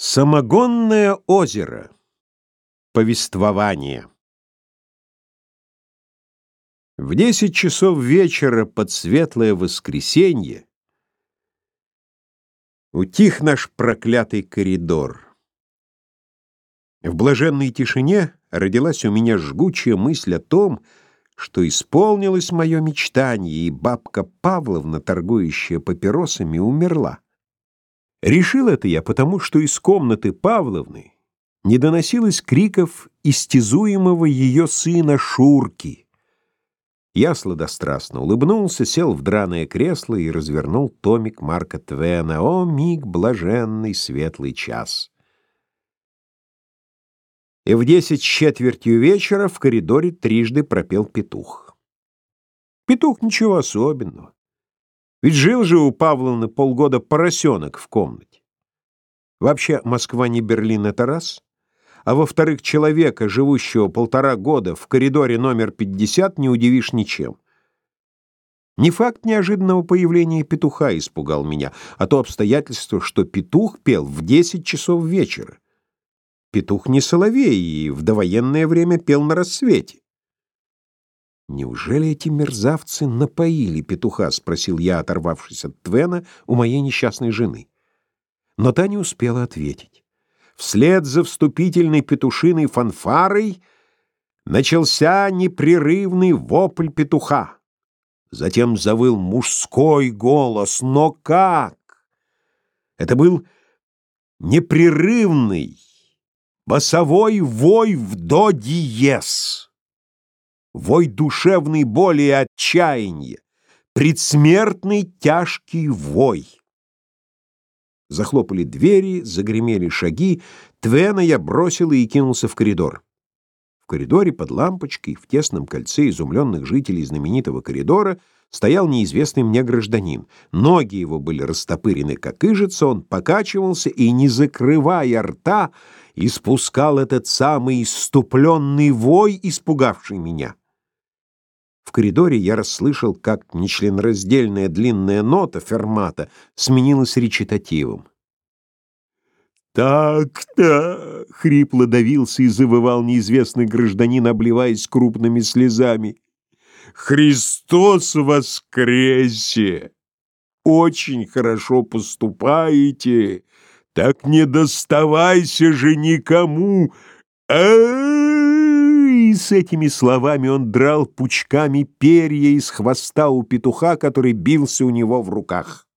Самогонное озеро. Повествование. В десять часов вечера под светлое воскресенье утих наш проклятый коридор. В блаженной тишине родилась у меня жгучая мысль о том, что исполнилось мое мечтание, и бабка Павловна, торгующая папиросами, умерла. Решил это я потому, что из комнаты Павловны не доносилось криков истязуемого ее сына Шурки. Я сладострастно улыбнулся, сел в драное кресло и развернул томик Марка Твена. О, миг блаженный, светлый час! И в десять четвертью вечера в коридоре трижды пропел петух. Петух ничего особенного. Ведь жил же у Павловны полгода поросенок в комнате. Вообще, Москва не Берлин, это раз. А во-вторых, человека, живущего полтора года в коридоре номер 50, не удивишь ничем. Не факт неожиданного появления петуха испугал меня, а то обстоятельство, что петух пел в 10 часов вечера. Петух не соловей и в довоенное время пел на рассвете. «Неужели эти мерзавцы напоили петуха?» — спросил я, оторвавшись от Твена, у моей несчастной жены. Но та не успела ответить. Вслед за вступительной петушиной фанфарой начался непрерывный вопль петуха. Затем завыл мужской голос. Но как? Это был непрерывный басовой вой в до диез вой душевной боли и отчаяния, предсмертный тяжкий вой. Захлопали двери, загремели шаги, Твена я бросил и кинулся в коридор. В коридоре под лампочкой, в тесном кольце изумленных жителей знаменитого коридора, стоял неизвестный мне гражданин. Ноги его были растопырены, как ижица, он покачивался и, не закрывая рта, испускал этот самый иступленный вой, испугавший меня. В коридоре я расслышал, как нечленораздельная длинная нота фермата сменилась речитативом. «Так-то!» — хрипло давился и завывал неизвестный гражданин, обливаясь крупными слезами. «Христос воскресе! Очень хорошо поступаете! Так не доставайся же никому! И с этими словами он драл пучками перья из хвоста у петуха, который бился у него в руках.